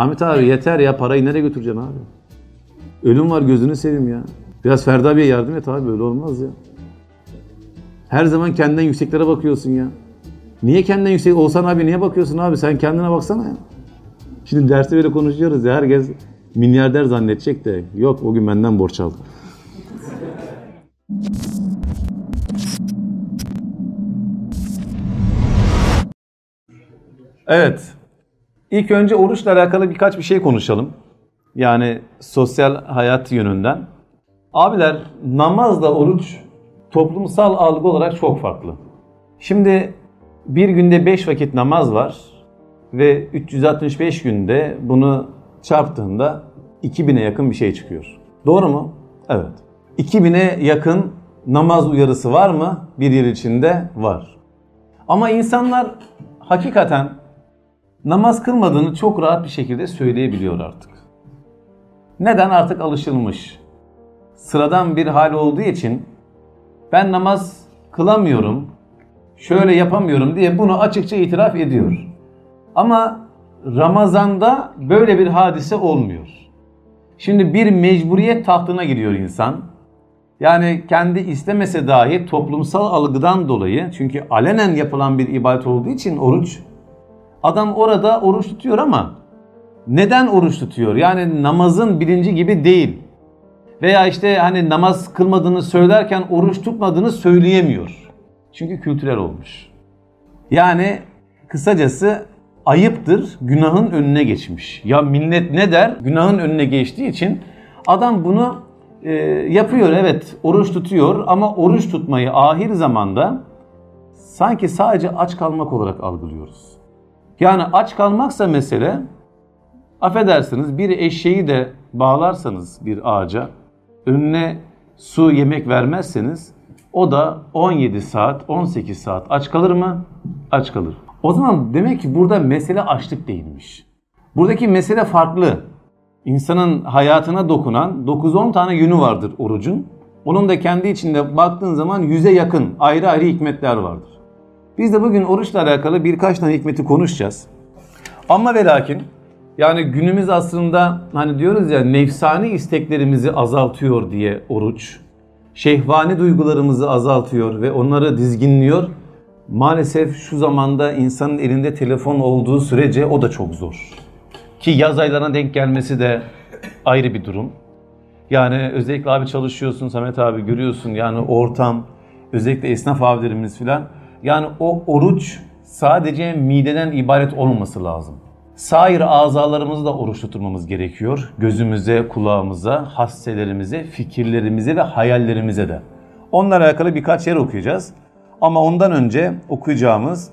Hamit abi yeter ya parayı nereye götüreceksin abi? Ölüm var gözünü seveyim ya. Biraz Ferdi abiye yardım et abi böyle olmaz ya. Her zaman kendinden yükseklere bakıyorsun ya. Niye kendinden yüksek? Olsan abi niye bakıyorsun abi? Sen kendine baksana ya. Şimdi derste böyle konuşuyoruz ya. Herkes milyarder zannedecek de. Yok o gün benden borç aldı. Evet. İlk önce oruçla alakalı birkaç bir şey konuşalım. Yani sosyal hayat yönünden. Abiler namazla oruç toplumsal algı olarak çok farklı. Şimdi bir günde 5 vakit namaz var ve 365 günde bunu çarptığında 2000'e yakın bir şey çıkıyor. Doğru mu? Evet. 2000'e yakın namaz uyarısı var mı? Bir yıl içinde var. Ama insanlar hakikaten namaz kılmadığını çok rahat bir şekilde söyleyebiliyor artık. Neden? Artık alışılmış. Sıradan bir hal olduğu için ben namaz kılamıyorum, şöyle yapamıyorum diye bunu açıkça itiraf ediyor. Ama Ramazan'da böyle bir hadise olmuyor. Şimdi bir mecburiyet tahtına giriyor insan. Yani kendi istemese dahi toplumsal algıdan dolayı çünkü alenen yapılan bir ibadet olduğu için oruç adam orada oruç tutuyor ama neden oruç tutuyor? Yani namazın bilinci gibi değil. Veya işte hani namaz kılmadığını söylerken oruç tutmadığını söyleyemiyor. Çünkü kültürel olmuş. Yani kısacası ayıptır, günahın önüne geçmiş. Ya millet ne der? Günahın önüne geçtiği için adam bunu e, yapıyor evet oruç tutuyor ama oruç tutmayı ahir zamanda sanki sadece aç kalmak olarak algılıyoruz. Yani aç kalmaksa mesele affedersiniz bir eşeği de bağlarsanız bir ağaca önüne su yemek vermezseniz o da 17 saat 18 saat aç kalır mı? Aç kalır. O zaman demek ki burada mesele açlık değilmiş. Buradaki mesele farklı. İnsanın hayatına dokunan 9-10 tane yönü vardır orucun. Onun da kendi içinde baktığın zaman yüze yakın ayrı ayrı hikmetler vardır. Biz de bugün oruçla alakalı birkaç tane hikmeti konuşacağız. Ama ve lakin yani günümüz aslında hani diyoruz ya nefsani isteklerimizi azaltıyor diye oruç. Şehvani duygularımızı azaltıyor ve onları dizginliyor. Maalesef şu zamanda insanın elinde telefon olduğu sürece o da çok zor. Ki yaz aylarına denk gelmesi de ayrı bir durum. Yani özellikle abi çalışıyorsun Samet abi görüyorsun yani ortam özellikle esnaf abilerimiz filan. Yani o oruç sadece mideden ibaret olmaması lazım. Sair azalarımızı da oruç tutmamız gerekiyor. Gözümüze, kulağımıza, hasselerimize, fikirlerimize ve hayallerimize de. Onlarla alakalı birkaç yer okuyacağız. Ama ondan önce okuyacağımız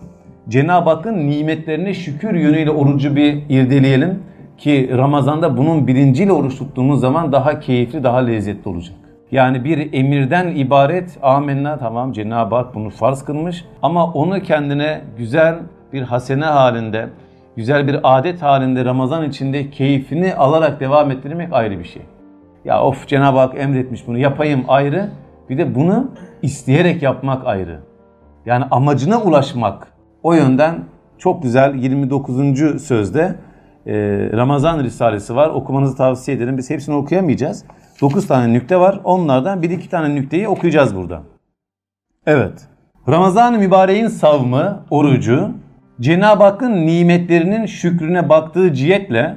Cenab-ı Hakk'ın nimetlerine şükür yönüyle orucu bir irdeleyelim. Ki Ramazan'da bunun bilinciyle oruç tuttuğumuz zaman daha keyifli, daha lezzetli olacak. Yani bir emirden ibaret amenna tamam Cenab-ı Hak bunu farz kılmış ama onu kendine güzel bir hasene halinde, güzel bir adet halinde Ramazan içinde keyfini alarak devam ettirmek ayrı bir şey. Ya of Cenab-ı Hak emretmiş bunu yapayım ayrı. Bir de bunu isteyerek yapmak ayrı. Yani amacına ulaşmak. O yönden çok güzel 29. sözde Ramazan Risalesi var. Okumanızı tavsiye ederim. Biz hepsini okuyamayacağız. 9 tane nükte var. Onlardan 1-2 tane nükteyi okuyacağız burada. Evet. Ramazan-ı Mübarek'in savmı, orucu, Cenab-ı Hakk'ın nimetlerinin şükrüne baktığı cihetle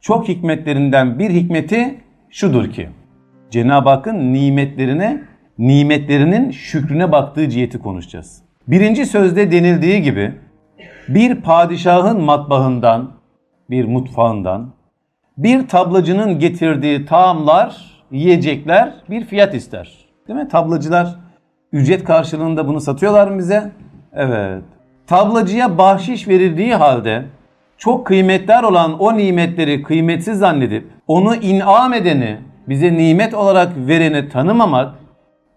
çok hikmetlerinden bir hikmeti şudur ki Cenab-ı Hakk'ın nimetlerine, nimetlerinin şükrüne baktığı ciheti konuşacağız. Birinci sözde denildiği gibi bir padişahın matbahından, bir mutfağından, bir tablacının getirdiği taamlar, yiyecekler bir fiyat ister. Değil mi? Tablacılar ücret karşılığında bunu satıyorlar mı bize? Evet. Tablacıya bahşiş verildiği halde çok kıymetler olan o nimetleri kıymetsiz zannedip onu inam edeni, bize nimet olarak vereni tanımamak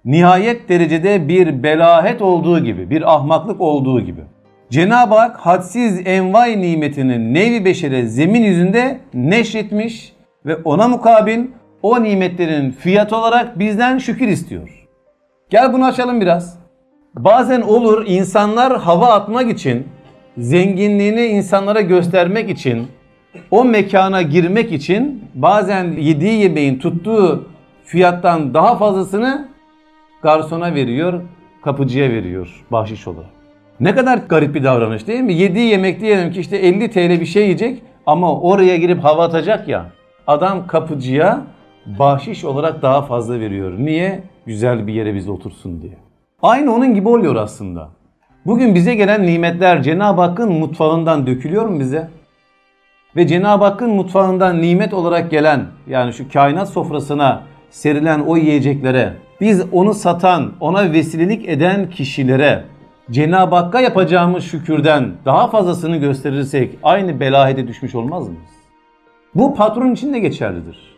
nihayet derecede bir belahet olduğu gibi, bir ahmaklık olduğu gibi. Cenab-ı Hak hadsiz envai nimetini nevi beşere zemin yüzünde neşretmiş ve ona mukabil o nimetlerin fiyat olarak bizden şükür istiyor. Gel bunu açalım biraz. Bazen olur insanlar hava atmak için, zenginliğini insanlara göstermek için o mekana girmek için bazen yediği yemeğin tuttuğu fiyattan daha fazlasını garsona veriyor, kapıcıya veriyor bahşiş olarak. Ne kadar garip bir davranış değil mi? Yediği yemek diyelim ki işte 50 TL bir şey yiyecek ama oraya girip hava atacak ya. Adam kapıcıya bahşiş olarak daha fazla veriyor. Niye? Güzel bir yere biz otursun diye. Aynı onun gibi oluyor aslında. Bugün bize gelen nimetler Cenab-ı Hakk'ın mutfağından dökülüyor mu bize? Ve Cenab-ı Hakk'ın mutfağından nimet olarak gelen yani şu kainat sofrasına serilen o yiyeceklere biz onu satan, ona vesilelik eden kişilere Cenab-ı Hakk'a yapacağımız şükürden daha fazlasını gösterirsek aynı belahete düşmüş olmaz mıyız? Bu patron için de geçerlidir.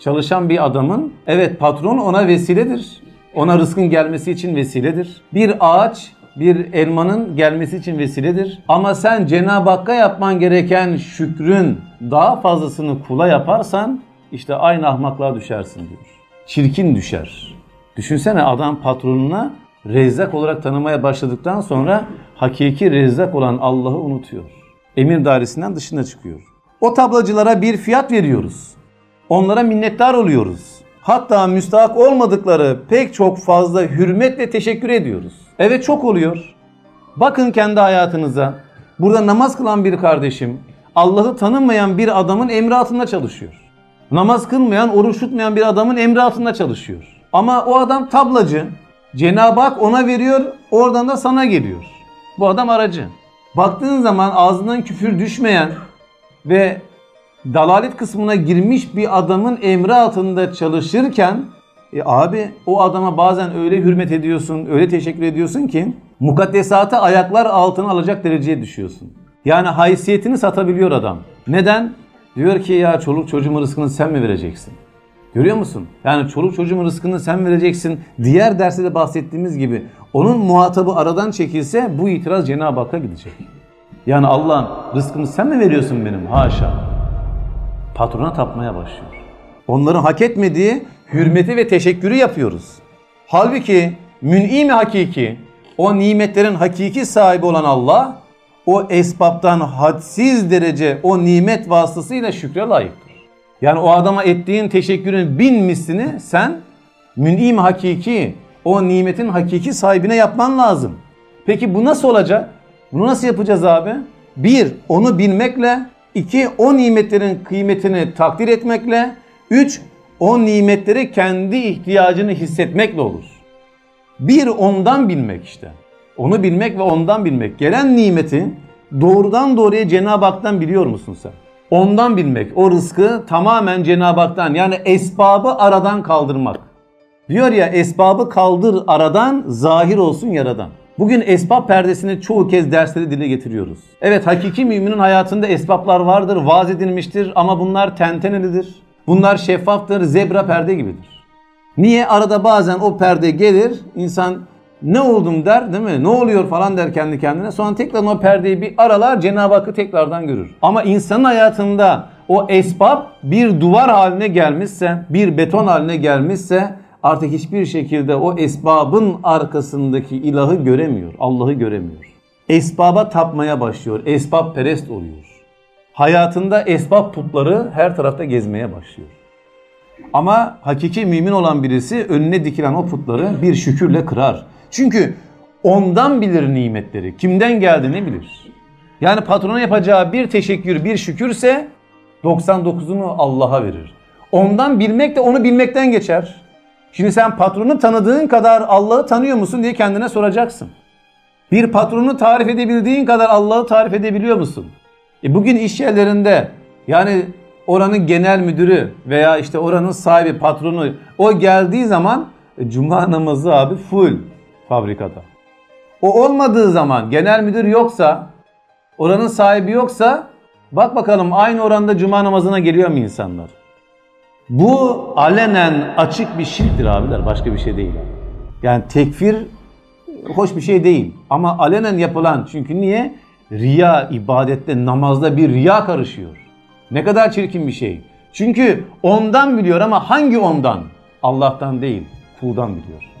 Çalışan bir adamın evet patron ona vesiledir. Ona rızkın gelmesi için vesiledir. Bir ağaç bir elmanın gelmesi için vesiledir. Ama sen Cenab-ı Hakk'a yapman gereken şükrün daha fazlasını kula yaparsan işte aynı ahmaklığa düşersin diyor. Çirkin düşer. Düşünsene adam patronuna rezzak olarak tanımaya başladıktan sonra hakiki rezzak olan Allah'ı unutuyor. Emir dairesinden dışına çıkıyor. O tablacılara bir fiyat veriyoruz. Onlara minnettar oluyoruz. Hatta müstahak olmadıkları pek çok fazla hürmetle teşekkür ediyoruz. Evet çok oluyor. Bakın kendi hayatınıza. Burada namaz kılan bir kardeşim Allah'ı tanımayan bir adamın emri altında çalışıyor. Namaz kılmayan, oruç tutmayan bir adamın emri altında çalışıyor. Ama o adam tablacı. Cenab-ı Hak ona veriyor, oradan da sana geliyor. Bu adam aracı. Baktığın zaman ağzından küfür düşmeyen ve dalalet kısmına girmiş bir adamın emri altında çalışırken e abi o adama bazen öyle hürmet ediyorsun, öyle teşekkür ediyorsun ki mukaddesatı ayaklar altına alacak dereceye düşüyorsun. Yani haysiyetini satabiliyor adam. Neden? Diyor ki ya çoluk çocuğumun rızkını sen mi vereceksin? Görüyor musun? Yani çoluk çocuğumun rızkını sen vereceksin. Diğer derste de bahsettiğimiz gibi onun muhatabı aradan çekilse bu itiraz Cenab-ı Hakk'a gidecek. Yani Allah'ım rızkımı sen mi veriyorsun benim? Haşa. Patrona tapmaya başlıyor. Onların hak etmediği hürmeti ve teşekkürü yapıyoruz. Halbuki mün'im hakiki, o nimetlerin hakiki sahibi olan Allah, o esbaptan hadsiz derece o nimet vasıtasıyla şükre layıktır. Yani o adama ettiğin teşekkürün bin mislini sen mün'im hakiki, o nimetin hakiki sahibine yapman lazım. Peki bu nasıl olacak? Bunu nasıl yapacağız abi? Bir, onu bilmekle. iki o nimetlerin kıymetini takdir etmekle. Üç, o nimetleri kendi ihtiyacını hissetmekle olur. Bir, ondan bilmek işte. Onu bilmek ve ondan bilmek. Gelen nimeti doğrudan doğruya Cenab-ı Hak'tan biliyor musun sen? Ondan bilmek. O rızkı tamamen Cenab-ı Hak'tan yani esbabı aradan kaldırmak. Diyor ya esbabı kaldır aradan zahir olsun yaradan. Bugün esbab perdesini çoğu kez derslerde dile getiriyoruz. Evet hakiki müminin hayatında esbablar vardır, vaaz edilmiştir ama bunlar tentenelidir. Bunlar şeffaftır, zebra perde gibidir. Niye? Arada bazen o perde gelir, insan ne oldum der değil mi? Ne oluyor falan der kendi kendine. Sonra tekrar o perdeyi bir aralar Cenab-ı Hakk'ı tekrardan görür. Ama insanın hayatında o esbab bir duvar haline gelmişse, bir beton haline gelmişse artık hiçbir şekilde o esbabın arkasındaki ilahı göremiyor. Allah'ı göremiyor. Esbaba tapmaya başlıyor. Esbab perest oluyor. Hayatında esbab putları her tarafta gezmeye başlıyor. Ama hakiki mümin olan birisi önüne dikilen o putları bir şükürle kırar. Çünkü ondan bilir nimetleri. Kimden geldi ne bilir. Yani patrona yapacağı bir teşekkür, bir şükürse 99'unu Allah'a verir. Ondan bilmek de onu bilmekten geçer. Şimdi sen patronu tanıdığın kadar Allah'ı tanıyor musun diye kendine soracaksın. Bir patronu tarif edebildiğin kadar Allah'ı tarif edebiliyor musun? E bugün iş yerlerinde yani oranın genel müdürü veya işte oranın sahibi, patronu o geldiği zaman e, cuma namazı abi full fabrikada. O olmadığı zaman genel müdür yoksa, oranın sahibi yoksa bak bakalım aynı oranda cuma namazına geliyor mu insanlar? Bu alenen açık bir şirktir abiler başka bir şey değil. Yani tekfir hoş bir şey değil ama alenen yapılan çünkü niye? Riya ibadette namazda bir riya karışıyor. Ne kadar çirkin bir şey. Çünkü ondan biliyor ama hangi ondan? Allah'tan değil, kuldan biliyor.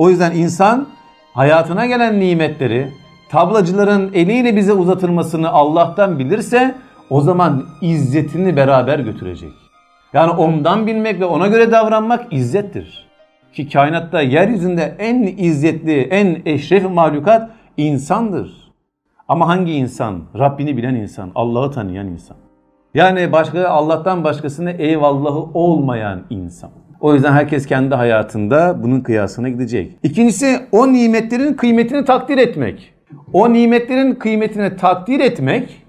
O yüzden insan hayatına gelen nimetleri tablacıların eliyle bize uzatılmasını Allah'tan bilirse o zaman izzetini beraber götürecek. Yani ondan bilmek ve ona göre davranmak izzettir. Ki kainatta yeryüzünde en izzetli, en eşref mahlukat insandır. Ama hangi insan? Rabbini bilen insan, Allah'ı tanıyan insan. Yani başka Allah'tan başkasına eyvallahı olmayan insan. O yüzden herkes kendi hayatında bunun kıyasına gidecek. İkincisi o nimetlerin kıymetini takdir etmek. O nimetlerin kıymetini takdir etmek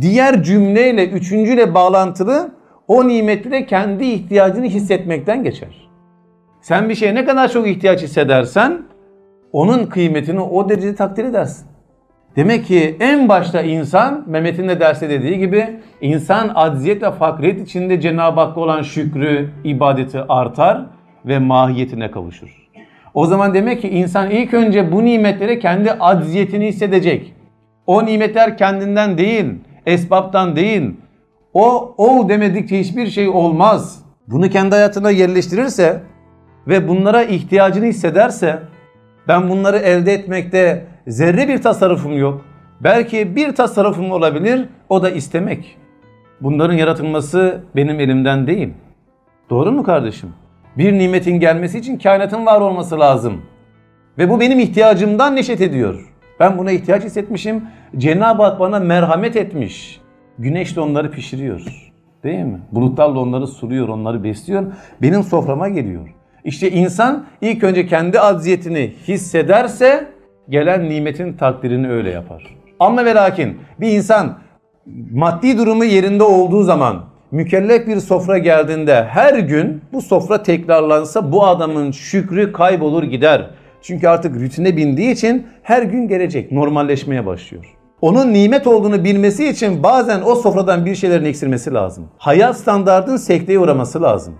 diğer cümleyle, üçüncüyle bağlantılı o nimetlere kendi ihtiyacını hissetmekten geçer. Sen bir şeye ne kadar çok ihtiyaç hissedersen onun kıymetini o derecede takdir edersin. Demek ki en başta insan Mehmet'in de derste dediği gibi insan acziyet ve fakriyet içinde Cenab-ı Hakk'a olan şükrü, ibadeti artar ve mahiyetine kavuşur. O zaman demek ki insan ilk önce bu nimetlere kendi acziyetini hissedecek. O nimetler kendinden değil, esbaptan değil. O ol demedikçe hiçbir şey olmaz. Bunu kendi hayatına yerleştirirse ve bunlara ihtiyacını hissederse ben bunları elde etmekte zerre bir tasarrufum yok. Belki bir tasarrufum olabilir, o da istemek. Bunların yaratılması benim elimden değil. Doğru mu kardeşim? Bir nimetin gelmesi için kainatın var olması lazım. Ve bu benim ihtiyacımdan neşet ediyor. Ben buna ihtiyaç hissetmişim. Cenab-ı Hak bana merhamet etmiş. Güneş de onları pişiriyor. Değil mi? Bulutlarla onları suluyor, onları besliyor. Benim soframa geliyor. İşte insan ilk önce kendi acziyetini hissederse gelen nimetin takdirini öyle yapar. Ama ve lakin bir insan maddi durumu yerinde olduğu zaman mükellef bir sofra geldiğinde her gün bu sofra tekrarlansa bu adamın şükrü kaybolur gider. Çünkü artık rutine bindiği için her gün gelecek, normalleşmeye başlıyor. Onun nimet olduğunu bilmesi için bazen o sofradan bir şeylerin eksilmesi lazım. Hayat standartın sekteye uğraması lazım.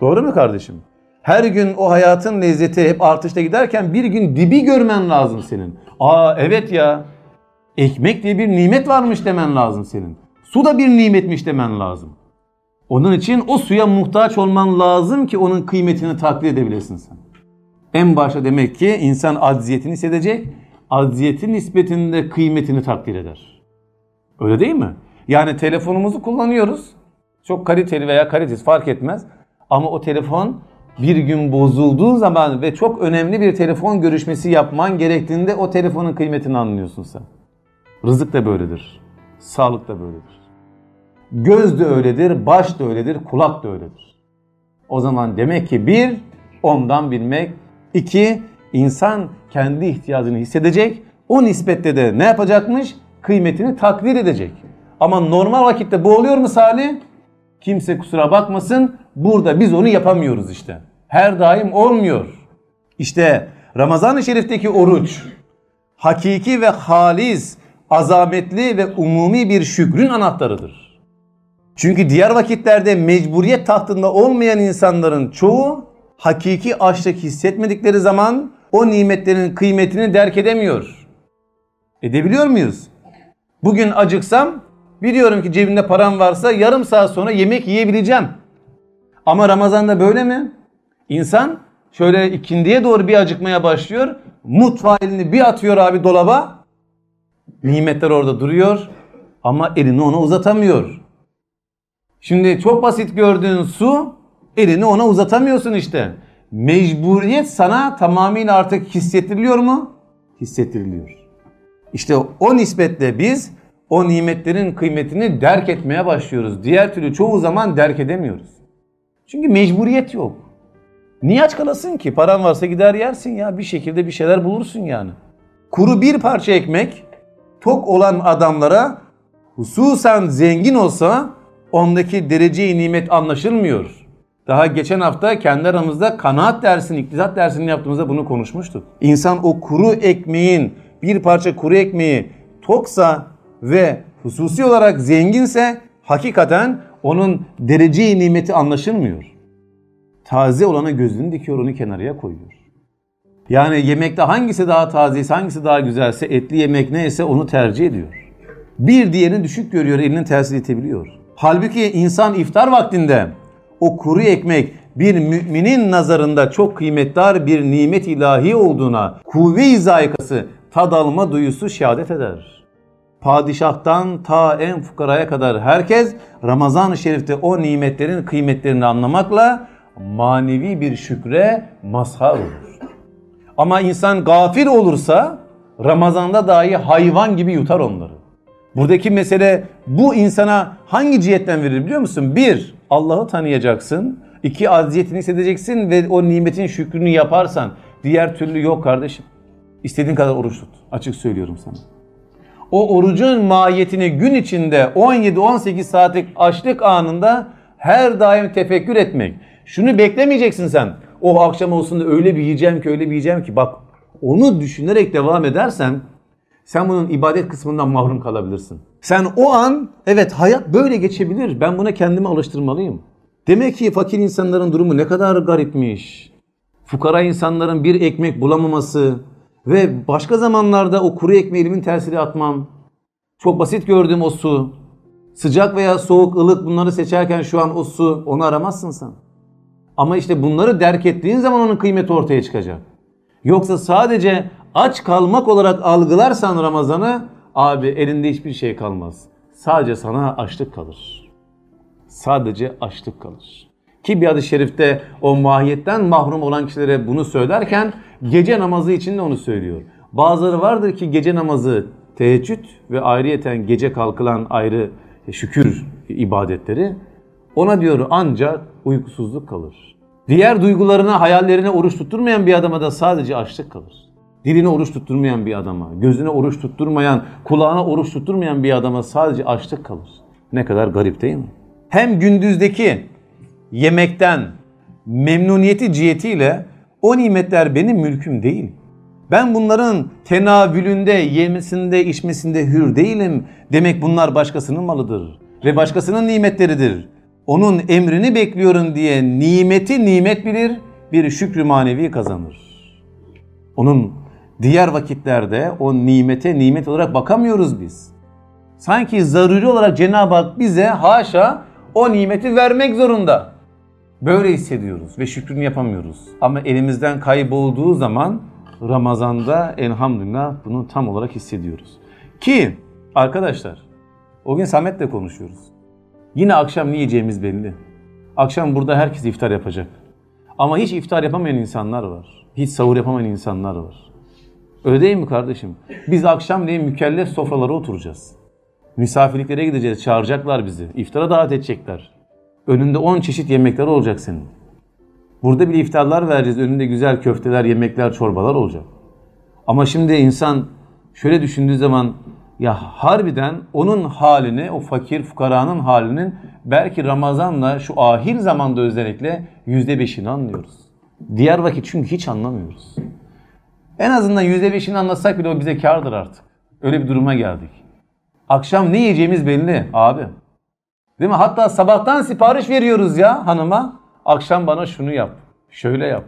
Doğru mu kardeşim? Her gün o hayatın lezzeti hep artışta giderken bir gün dibi görmen lazım senin. Aa evet ya. Ekmek diye bir nimet varmış demen lazım senin. Su da bir nimetmiş demen lazım. Onun için o suya muhtaç olman lazım ki onun kıymetini takdir edebilesin sen. En başta demek ki insan acziyetini hissedecek. Acziyetin nispetinde kıymetini takdir eder. Öyle değil mi? Yani telefonumuzu kullanıyoruz. Çok kaliteli veya kalitesiz fark etmez. Ama o telefon bir gün bozulduğu zaman ve çok önemli bir telefon görüşmesi yapman gerektiğinde o telefonun kıymetini anlıyorsun sen. Rızık da böyledir. Sağlık da böyledir. Göz de öyledir, baş da öyledir, kulak da öyledir. O zaman demek ki bir, ondan bilmek. iki insan kendi ihtiyacını hissedecek. O nispette de ne yapacakmış? Kıymetini takdir edecek. Ama normal vakitte bu oluyor mu Salih? Kimse kusura bakmasın. Burada biz onu yapamıyoruz işte. Her daim olmuyor. İşte Ramazan-ı Şerif'teki oruç hakiki ve halis, azametli ve umumi bir şükrün anahtarıdır. Çünkü diğer vakitlerde mecburiyet tahtında olmayan insanların çoğu hakiki açlık hissetmedikleri zaman o nimetlerin kıymetini derk edemiyor. Edebiliyor muyuz? Bugün acıksam biliyorum ki cebimde param varsa yarım saat sonra yemek yiyebileceğim. Ama Ramazan'da böyle mi? İnsan şöyle ikindiye doğru bir acıkmaya başlıyor. Mutfağı elini bir atıyor abi dolaba. Nimetler orada duruyor ama elini ona uzatamıyor. Şimdi çok basit gördüğün su elini ona uzatamıyorsun işte. Mecburiyet sana tamamıyla artık hissettiriliyor mu? Hissettiriliyor. İşte o nispetle biz o nimetlerin kıymetini derk etmeye başlıyoruz. Diğer türlü çoğu zaman derk edemiyoruz. Çünkü mecburiyet yok. Niye aç kalasın ki? Paran varsa gider yersin ya. Bir şekilde bir şeyler bulursun yani. Kuru bir parça ekmek tok olan adamlara hususen zengin olsa ondaki dereceyi nimet anlaşılmıyor. Daha geçen hafta kendi aramızda kanaat dersini, iktisat dersini yaptığımızda bunu konuşmuştuk. İnsan o kuru ekmeğin, bir parça kuru ekmeği toksa ve hususi olarak zenginse hakikaten onun dereceyi nimeti anlaşılmıyor. Taze olana gözünü dikiyor onu kenarıya koyuyor. Yani yemekte hangisi daha tazeyse hangisi daha güzelse etli yemek neyse onu tercih ediyor. Bir diğerini düşük görüyor elinin tersini itebiliyor. Halbuki insan iftar vaktinde o kuru ekmek bir müminin nazarında çok kıymetli bir nimet ilahi olduğuna kuvve-i zayikası tad alma duyusu şehadet eder. Padişahtan ta en fukaraya kadar herkes Ramazan-ı Şerif'te o nimetlerin kıymetlerini anlamakla manevi bir şükre mazhar olur. Ama insan gafil olursa Ramazan'da dahi hayvan gibi yutar onları. Buradaki mesele bu insana hangi cihetten verir biliyor musun? Bir, Allah'ı tanıyacaksın. İki, aziyetini hissedeceksin ve o nimetin şükrünü yaparsan. Diğer türlü yok kardeşim. İstediğin kadar oruç tut. Açık söylüyorum sana. O orucun mahiyetini gün içinde 17-18 saatlik açlık anında her daim tefekkür etmek. Şunu beklemeyeceksin sen. O akşam olsun da öyle bir yiyeceğim ki öyle bir yiyeceğim ki. Bak onu düşünerek devam edersen sen bunun ibadet kısmından mahrum kalabilirsin. Sen o an evet hayat böyle geçebilir. Ben buna kendimi alıştırmalıyım. Demek ki fakir insanların durumu ne kadar garipmiş. Fukara insanların bir ekmek bulamaması ve başka zamanlarda o kuru ekmeği elimin tersiyle atmam. Çok basit gördüğüm o su. Sıcak veya soğuk, ılık bunları seçerken şu an o su onu aramazsın sen. Ama işte bunları derk ettiğin zaman onun kıymeti ortaya çıkacak. Yoksa sadece aç kalmak olarak algılarsan Ramazan'ı abi elinde hiçbir şey kalmaz. Sadece sana açlık kalır. Sadece açlık kalır. Ki bir adı şerifte o mahiyetten mahrum olan kişilere bunu söylerken gece namazı için de onu söylüyor. Bazıları vardır ki gece namazı teheccüd ve ayrıyeten gece kalkılan ayrı şükür ibadetleri ona diyor ancak uykusuzluk kalır. Diğer duygularına, hayallerine oruç tutturmayan bir adama da sadece açlık kalır. Diline oruç tutturmayan bir adama, gözüne oruç tutturmayan, kulağına oruç tutturmayan bir adama sadece açlık kalır. Ne kadar garip değil mi? Hem gündüzdeki yemekten memnuniyeti cihetiyle o nimetler benim mülküm değil. Ben bunların tenavülünde, yemesinde, içmesinde hür değilim. Demek bunlar başkasının malıdır ve başkasının nimetleridir. Onun emrini bekliyorum diye nimeti nimet bilir, bir şükrü manevi kazanır. Onun diğer vakitlerde o nimete nimet olarak bakamıyoruz biz. Sanki zaruri olarak Cenab-ı Hak bize haşa o nimeti vermek zorunda. Böyle hissediyoruz ve şükrünü yapamıyoruz. Ama elimizden kaybolduğu zaman Ramazan'da elhamdülillah bunu tam olarak hissediyoruz. Ki arkadaşlar o gün Samet'le konuşuyoruz. Yine akşam ne yiyeceğimiz belli. Akşam burada herkes iftar yapacak. Ama hiç iftar yapamayan insanlar var. Hiç sahur yapamayan insanlar var. Öyle değil mi kardeşim? Biz akşamleyin mükellef sofralara oturacağız. Misafirliklere gideceğiz. Çağıracaklar bizi. İftara davet edecekler. Önünde 10 çeşit yemekler olacak senin. Burada bir iftarlar vereceğiz. Önünde güzel köfteler, yemekler, çorbalar olacak. Ama şimdi insan şöyle düşündüğü zaman ya harbiden onun halini, o fakir fukaranın halinin belki Ramazan'la şu ahir zamanda özellikle yüzde beşini anlıyoruz. Diğer vakit çünkü hiç anlamıyoruz. En azından yüzde beşini anlatsak bile o bize kardır artık. Öyle bir duruma geldik. Akşam ne yiyeceğimiz belli abi. Değil mi? Hatta sabahtan sipariş veriyoruz ya hanıma. Akşam bana şunu yap, şöyle yap.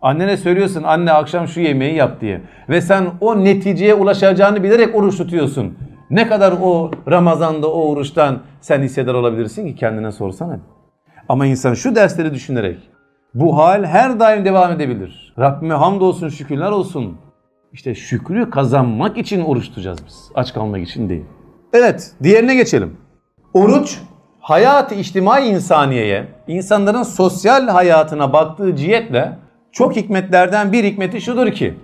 Annene söylüyorsun anne akşam şu yemeği yap diye. Ve sen o neticeye ulaşacağını bilerek oruç tutuyorsun. Ne kadar o Ramazan'da o oruçtan sen hisseder olabilirsin ki kendine sorsana. Ama insan şu dersleri düşünerek bu hal her daim devam edebilir. Rabbime hamdolsun şükürler olsun. İşte şükrü kazanmak için oruç tutacağız biz. Aç kalmak için değil. Evet diğerine geçelim. Oruç hayat-ı içtimai insaniyeye, insanların sosyal hayatına baktığı cihetle çok hikmetlerden bir hikmeti şudur ki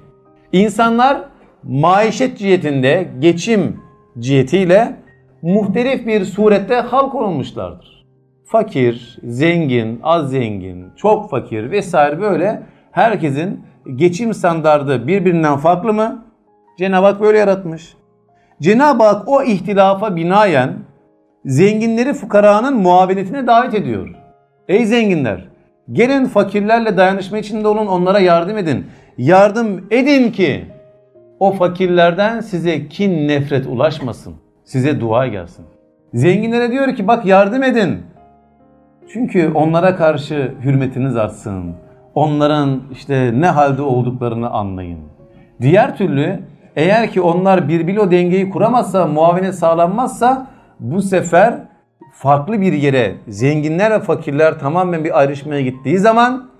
insanlar maişet cihetinde geçim cihetiyle muhtelif bir surette halk olmuşlardır. Fakir, zengin, az zengin, çok fakir vesaire böyle herkesin geçim standardı birbirinden farklı mı? Cenab-ı Hak böyle yaratmış. Cenab-ı Hak o ihtilafa binaen zenginleri fukaranın muavinetine davet ediyor. Ey zenginler gelin fakirlerle dayanışma içinde olun onlara yardım edin. Yardım edin ki o fakirlerden size kin nefret ulaşmasın. Size dua gelsin. Zenginlere diyor ki bak yardım edin. Çünkü onlara karşı hürmetiniz artsın. Onların işte ne halde olduklarını anlayın. Diğer türlü eğer ki onlar birbiriyle o dengeyi kuramazsa, muavenet sağlanmazsa bu sefer farklı bir yere zenginler ve fakirler tamamen bir ayrışmaya gittiği zaman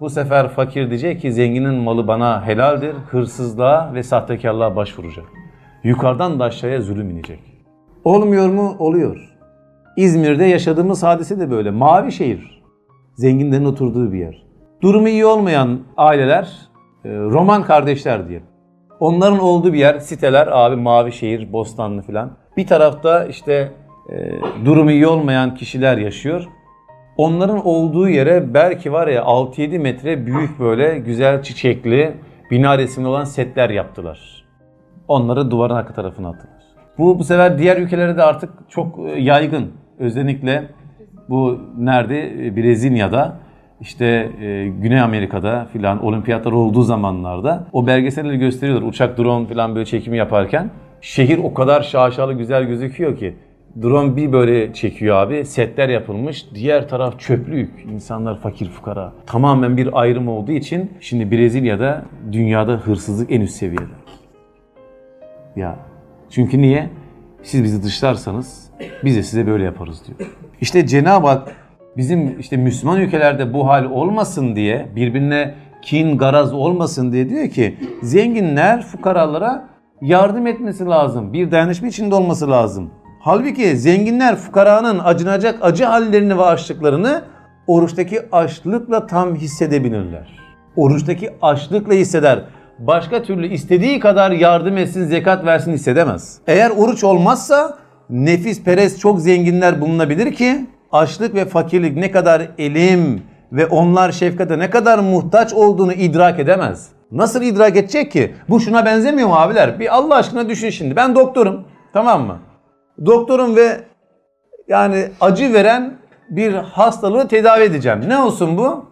bu sefer fakir diyecek ki zenginin malı bana helaldir, hırsızlığa ve sahtekarlığa başvuracak. Yukarıdan da aşağıya zulüm inecek. Olmuyor mu? Oluyor. İzmir'de yaşadığımız hadise de böyle. Mavi şehir. Zenginlerin oturduğu bir yer. Durumu iyi olmayan aileler, e, roman kardeşler diye. Onların olduğu bir yer, siteler, abi mavi şehir, Bostanlı filan. Bir tarafta işte e, durumu iyi olmayan kişiler yaşıyor. Onların olduğu yere belki var ya 6-7 metre büyük böyle güzel çiçekli bina resimli olan setler yaptılar. Onları duvarın arka tarafına attılar. Bu bu sefer diğer ülkelerde de artık çok e, yaygın. Özellikle bu nerede? E, Brezilya'da işte e, Güney Amerika'da filan olimpiyatlar olduğu zamanlarda o belgeselleri gösteriyorlar. Uçak drone filan böyle çekimi yaparken şehir o kadar şaşalı güzel gözüküyor ki drone bir böyle çekiyor abi. Setler yapılmış. Diğer taraf çöplük. İnsanlar fakir fukara. Tamamen bir ayrım olduğu için şimdi Brezilya'da dünyada hırsızlık en üst seviyede. Ya çünkü niye? Siz bizi dışlarsanız biz de size böyle yaparız diyor. İşte Cenab-ı Hak bizim işte Müslüman ülkelerde bu hal olmasın diye birbirine kin, garaz olmasın diye diyor ki zenginler fukaralara yardım etmesi lazım. Bir dayanışma içinde olması lazım. Halbuki zenginler fukaranın acınacak acı hallerini ve açlıklarını oruçtaki açlıkla tam hissedebilirler. Oruçtaki açlıkla hisseder. Başka türlü istediği kadar yardım etsin, zekat versin hissedemez. Eğer oruç olmazsa nefis perest çok zenginler bulunabilir ki açlık ve fakirlik ne kadar elim ve onlar şefkate ne kadar muhtaç olduğunu idrak edemez. Nasıl idrak edecek ki? Bu şuna benzemiyor mu abiler? Bir Allah aşkına düşün şimdi. Ben doktorum. Tamam mı? Doktorum ve yani acı veren bir hastalığı tedavi edeceğim. Ne olsun bu?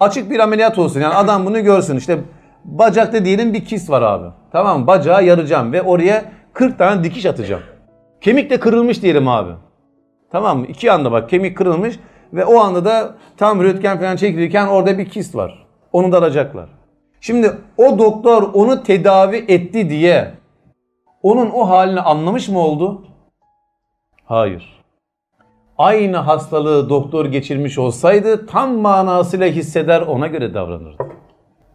Açık bir ameliyat olsun. Yani adam bunu görsün. İşte bacakta diyelim bir kist var abi. Tamam? Bacağı yaracağım ve oraya 40 tane dikiş atacağım. Kemik de kırılmış diyelim abi. Tamam mı? İki anda bak kemik kırılmış ve o anda da tam röntgen falan çekilirken orada bir kist var. Onu da alacaklar. Şimdi o doktor onu tedavi etti diye onun o halini anlamış mı oldu? Hayır. Aynı hastalığı doktor geçirmiş olsaydı tam manasıyla hisseder ona göre davranırdı.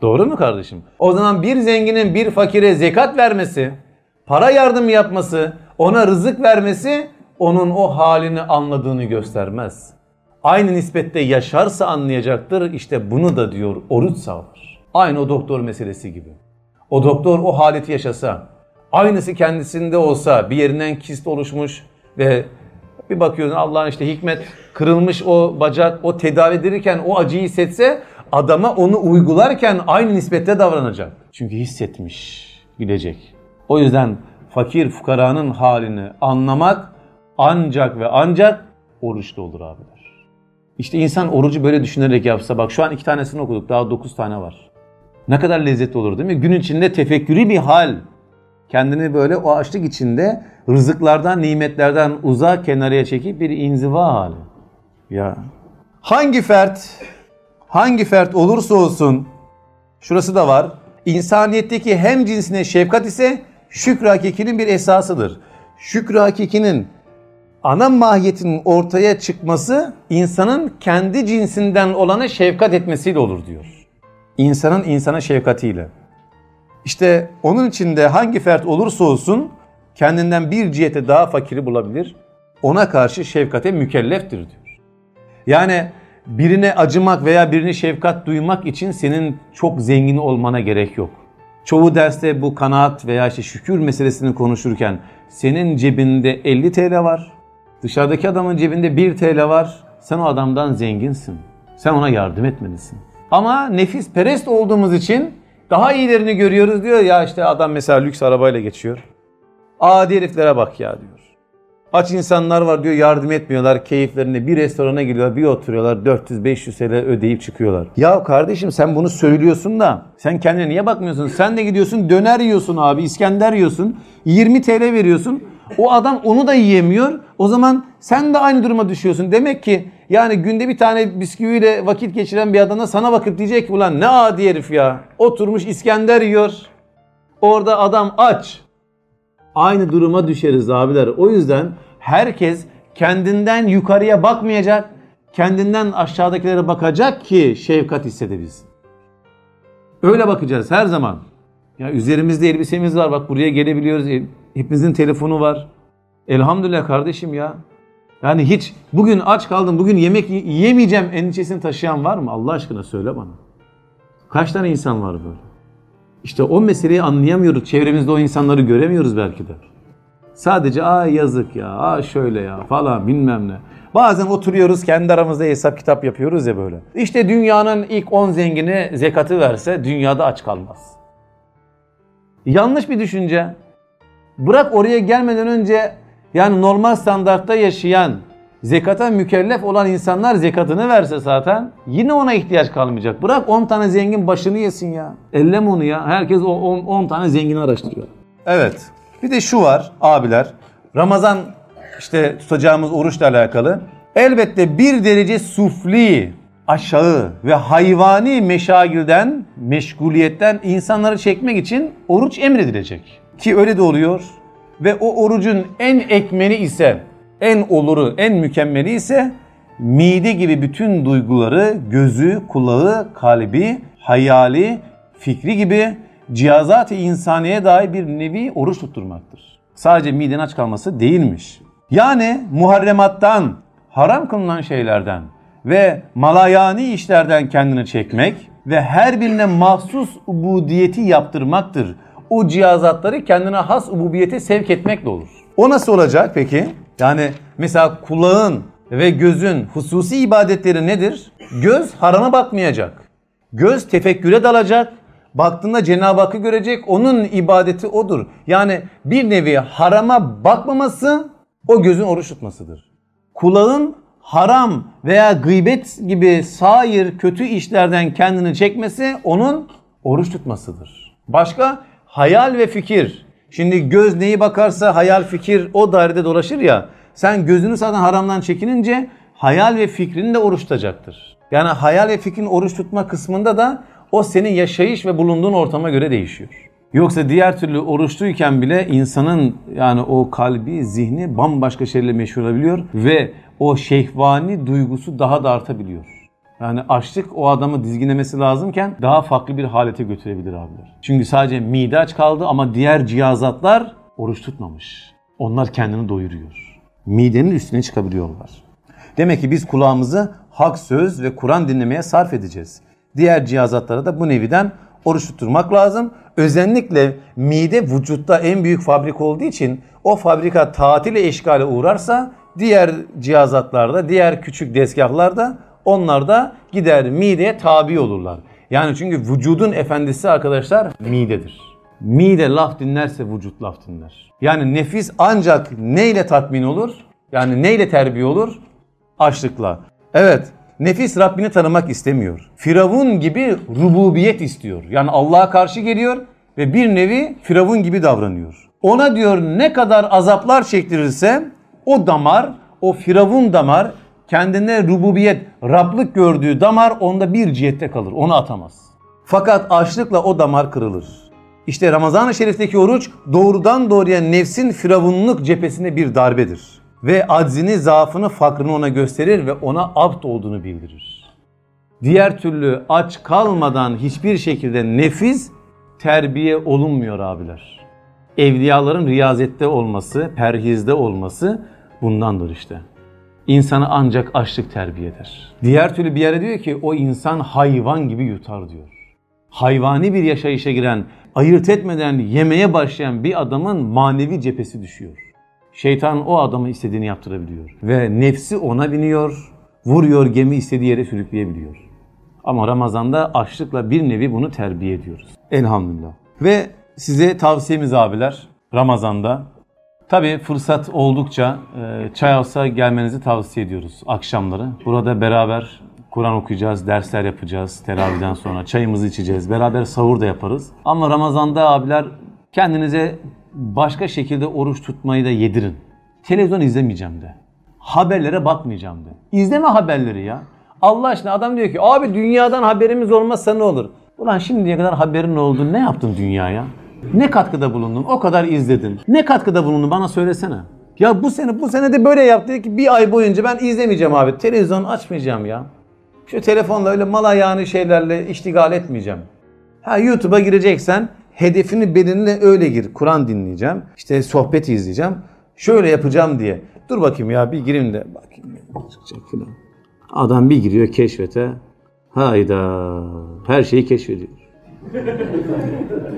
Doğru mu kardeşim? O zaman bir zenginin bir fakire zekat vermesi, para yardımı yapması, ona rızık vermesi onun o halini anladığını göstermez. Aynı nispette yaşarsa anlayacaktır. İşte bunu da diyor oruç sağlar. Aynı o doktor meselesi gibi. O doktor o haleti yaşasa, aynısı kendisinde olsa bir yerinden kist oluşmuş ve bir bakıyorsun Allah'ın işte hikmet kırılmış o bacak o tedavi edilirken o acıyı hissetse adama onu uygularken aynı nispette davranacak. Çünkü hissetmiş, bilecek. O yüzden fakir fukaranın halini anlamak ancak ve ancak oruçlu olur abiler. İşte insan orucu böyle düşünerek yapsa bak şu an iki tanesini okuduk daha dokuz tane var. Ne kadar lezzetli olur değil mi? Gün içinde tefekkürü bir hal. Kendini böyle o açlık içinde rızıklardan, nimetlerden uzak kenarıya çekip bir inziva hali. Ya hangi fert hangi fert olursa olsun şurası da var. İnsaniyetteki hem cinsine şefkat ise şükrü hakikinin bir esasıdır. Şükrü hakikinin ana mahiyetinin ortaya çıkması insanın kendi cinsinden olana şefkat etmesiyle olur diyor. İnsanın insana şefkatiyle. İşte onun içinde hangi fert olursa olsun kendinden bir cihete daha fakiri bulabilir. Ona karşı şefkate mükelleftir diyor. Yani birine acımak veya birini şefkat duymak için senin çok zengin olmana gerek yok. Çoğu derste bu kanaat veya işte şükür meselesini konuşurken senin cebinde 50 TL var. Dışarıdaki adamın cebinde 1 TL var. Sen o adamdan zenginsin. Sen ona yardım etmelisin. Ama nefis perest olduğumuz için daha iyilerini görüyoruz diyor ya işte adam mesela lüks arabayla geçiyor. Adi heriflere bak ya diyor. Aç insanlar var diyor yardım etmiyorlar keyiflerine bir restorana giriyorlar bir oturuyorlar 400-500 TL ödeyip çıkıyorlar. Ya kardeşim sen bunu söylüyorsun da sen kendine niye bakmıyorsun? Sen de gidiyorsun döner yiyorsun abi İskender yiyorsun 20 TL veriyorsun o adam onu da yiyemiyor. O zaman sen de aynı duruma düşüyorsun. Demek ki yani günde bir tane bisküviyle vakit geçiren bir adama sana bakıp diyecek ki ulan ne adi herif ya. Oturmuş İskender yiyor. Orada adam aç. Aynı duruma düşeriz abiler. O yüzden herkes kendinden yukarıya bakmayacak. Kendinden aşağıdakilere bakacak ki şefkat hissedebilsin. Öyle bakacağız her zaman. Ya üzerimizde elbisemiz var. Bak buraya gelebiliyoruz. Hepimizin telefonu var. Elhamdülillah kardeşim ya. Yani hiç bugün aç kaldım, bugün yemek yiyemeyeceğim endişesini taşıyan var mı? Allah aşkına söyle bana. Kaç tane insan var böyle? İşte o meseleyi anlayamıyoruz. Çevremizde o insanları göremiyoruz belki de. Sadece aa yazık ya, aa şöyle ya falan bilmem ne. Bazen oturuyoruz kendi aramızda hesap kitap yapıyoruz ya böyle. İşte dünyanın ilk 10 zengini zekatı verse dünyada aç kalmaz. Yanlış bir düşünce. Bırak oraya gelmeden önce yani normal standartta yaşayan, zekata mükellef olan insanlar zekatını verse zaten yine ona ihtiyaç kalmayacak. Bırak 10 tane zengin başını yesin ya. Elleme onu ya. Herkes o 10 tane zengini araştırıyor. Evet. Bir de şu var abiler. Ramazan işte tutacağımız oruçla alakalı. Elbette bir derece sufli, aşağı ve hayvani meşagilden, meşguliyetten insanları çekmek için oruç emredilecek. Ki öyle de oluyor. Ve o orucun en ekmeni ise, en oluru, en mükemmeli ise mide gibi bütün duyguları, gözü, kulağı, kalbi, hayali, fikri gibi cihazat-ı insaniye dair bir nevi oruç tutturmaktır. Sadece miden aç kalması değilmiş. Yani muharremattan, haram kılınan şeylerden ve malayani işlerden kendini çekmek ve her birine mahsus ubudiyeti yaptırmaktır. O cihazatları kendine has ubudiyete sevk etmekle olur. O nasıl olacak peki? Yani mesela kulağın ve gözün hususi ibadetleri nedir? Göz harama bakmayacak. Göz tefekküre dalacak. Baktığında Cenab-ı Hakk'ı görecek. Onun ibadeti odur. Yani bir nevi harama bakmaması o gözün oruç tutmasıdır. Kulağın haram veya gıybet gibi sair kötü işlerden kendini çekmesi onun oruç tutmasıdır. Başka hayal ve fikir. Şimdi göz neyi bakarsa hayal fikir o dairede dolaşır ya. Sen gözünü zaten haramdan çekinince hayal ve fikrini de oruç tutacaktır. Yani hayal ve fikrin oruç tutma kısmında da o senin yaşayış ve bulunduğun ortama göre değişiyor. Yoksa diğer türlü oruçluyken bile insanın yani o kalbi, zihni bambaşka şeylerle meşhur olabiliyor ve o şehvani duygusu daha da artabiliyor. Yani açlık o adamı dizginlemesi lazımken daha farklı bir halete götürebilir abiler. Çünkü sadece mide aç kaldı ama diğer cihazatlar oruç tutmamış. Onlar kendini doyuruyor. Midenin üstüne çıkabiliyorlar. Demek ki biz kulağımızı hak söz ve Kur'an dinlemeye sarf edeceğiz. Diğer cihazatlara da bu neviden oruç tutturmak lazım. Özellikle mide vücutta en büyük fabrika olduğu için o fabrika tatile eşgale uğrarsa diğer cihazatlarda, diğer küçük dezgahlarda onlar da gider mideye tabi olurlar. Yani çünkü vücudun efendisi arkadaşlar midedir. Mide laf dinlerse vücut laf dinler. Yani nefis ancak neyle tatmin olur? Yani neyle terbiye olur? Açlıkla. Evet Nefis Rabbini tanımak istemiyor. Firavun gibi rububiyet istiyor. Yani Allah'a karşı geliyor ve bir nevi Firavun gibi davranıyor. Ona diyor ne kadar azaplar çektirirse o damar, o Firavun damar kendine rububiyet, Rablık gördüğü damar onda bir cihette kalır. Onu atamaz. Fakat açlıkla o damar kırılır. İşte Ramazan-ı Şerif'teki oruç doğrudan doğruya nefsin firavunluk cephesine bir darbedir ve aczini, zaafını, fakrını ona gösterir ve ona abt olduğunu bildirir. Diğer türlü aç kalmadan hiçbir şekilde nefis terbiye olunmuyor abiler. Evliyaların riyazette olması, perhizde olması bundandır işte. İnsanı ancak açlık terbiye eder. Diğer türlü bir yere diyor ki o insan hayvan gibi yutar diyor. Hayvani bir yaşayışa giren, ayırt etmeden yemeye başlayan bir adamın manevi cephesi düşüyor. Şeytan o adamı istediğini yaptırabiliyor. Ve nefsi ona biniyor, vuruyor gemi istediği yere sürükleyebiliyor. Ama Ramazan'da açlıkla bir nevi bunu terbiye ediyoruz. Elhamdülillah. Ve size tavsiyemiz abiler Ramazan'da Tabi fırsat oldukça e, çay alsa gelmenizi tavsiye ediyoruz akşamları. Burada beraber Kur'an okuyacağız, dersler yapacağız teravihden sonra. Çayımızı içeceğiz, beraber sahur da yaparız. Ama Ramazan'da abiler kendinize başka şekilde oruç tutmayı da yedirin. Televizyon izlemeyeceğim de. Haberlere bakmayacağım de. İzleme haberleri ya. Allah aşkına adam diyor ki abi dünyadan haberimiz olmazsa ne olur? Ulan şimdiye kadar haberin oldu ne yaptın dünyaya? Ne katkıda bulundun? O kadar izledin. Ne katkıda bulundun bana söylesene. Ya bu sene bu sene de böyle yaptı ki bir ay boyunca ben izlemeyeceğim abi. Televizyon açmayacağım ya. Şu telefonla öyle mal yani şeylerle iştigal etmeyeceğim. Ha YouTube'a gireceksen hedefini belirle öyle gir. Kur'an dinleyeceğim. İşte sohbet izleyeceğim. Şöyle yapacağım diye. Dur bakayım ya bir gireyim de bakayım çıkacak filan. Adam bir giriyor keşfete. Hayda. Her şeyi keşfediyor.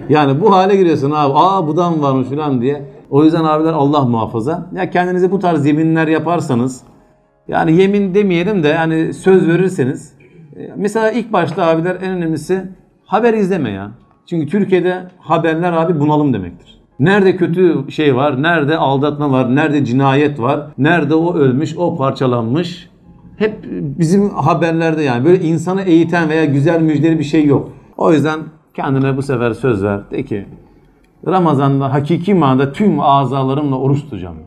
Yani bu hale giriyorsun abi. Aa budan varmış filan diye. O yüzden abiler Allah muhafaza. Ya kendinize bu tarz yeminler yaparsanız yani yemin demeyelim de yani söz verirseniz e, mesela ilk başta abiler en önemlisi haber izleme ya. Çünkü Türkiye'de haberler abi bunalım demektir. Nerede kötü şey var, nerede aldatma var, nerede cinayet var, nerede o ölmüş, o parçalanmış. Hep bizim haberlerde yani böyle insanı eğiten veya güzel müjdeli bir şey yok. O yüzden kendine bu sefer söz ver. De ki Ramazan'da hakiki manada tüm azalarımla oruç tutacağım.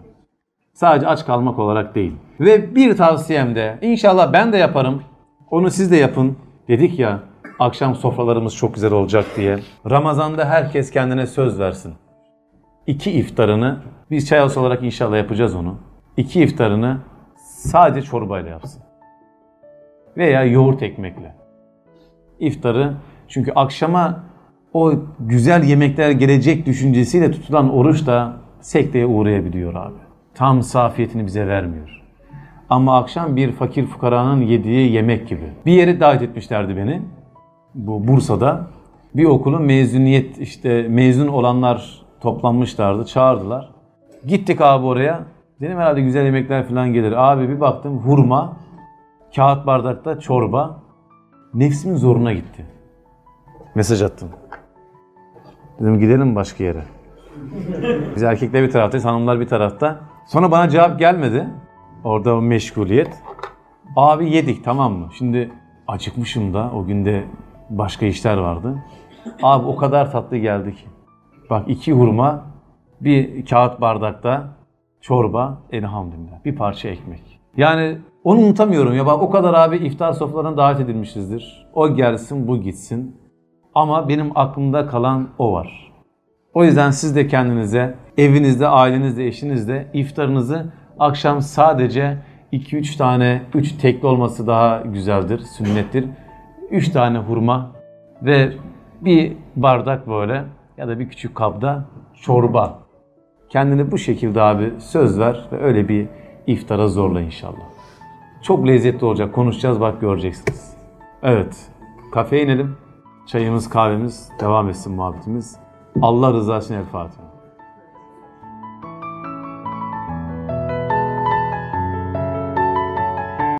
Sadece aç kalmak olarak değil. Ve bir tavsiyem de inşallah ben de yaparım. Onu siz de yapın. Dedik ya akşam sofralarımız çok güzel olacak diye. Ramazan'da herkes kendine söz versin. İki iftarını biz çay olarak inşallah yapacağız onu. İki iftarını sadece çorbayla yapsın. Veya yoğurt ekmekle. İftarı çünkü akşama o güzel yemekler gelecek düşüncesiyle tutulan oruç da sekteye uğrayabiliyor abi. Tam safiyetini bize vermiyor. Ama akşam bir fakir fukaranın yediği yemek gibi. Bir yere davet etmişlerdi beni. Bu Bursa'da. Bir okulun mezuniyet işte mezun olanlar toplanmışlardı. Çağırdılar. Gittik abi oraya. Dedim herhalde güzel yemekler falan gelir. Abi bir baktım hurma, kağıt bardakta çorba. Nefsimin zoruna gitti. Mesaj attım. Dedim gidelim başka yere. Biz erkekler bir taraftayız, hanımlar bir tarafta. Sonra bana cevap gelmedi. Orada o meşguliyet. Abi yedik tamam mı? Şimdi acıkmışım da o günde başka işler vardı. Abi o kadar tatlı geldi ki. Bak iki hurma, bir kağıt bardakta çorba, elhamdülillah. Bir parça ekmek. Yani onu unutamıyorum ya bak o kadar abi iftar sofralarına davet edilmişizdir. O gelsin bu gitsin. Ama benim aklımda kalan o var. O yüzden siz de kendinize, evinizde, ailenizde, eşinizde iftarınızı akşam sadece 2-3 tane, 3 tekli olması daha güzeldir, sünnettir. 3 tane hurma ve bir bardak böyle ya da bir küçük kabda çorba. Kendini bu şekilde abi söz ver ve öyle bir iftara zorla inşallah. Çok lezzetli olacak. Konuşacağız bak göreceksiniz. Evet. Kafeye inelim. Çayımız, kahvemiz devam etsin muhabbetimiz. Allah rızası için El Fatiha.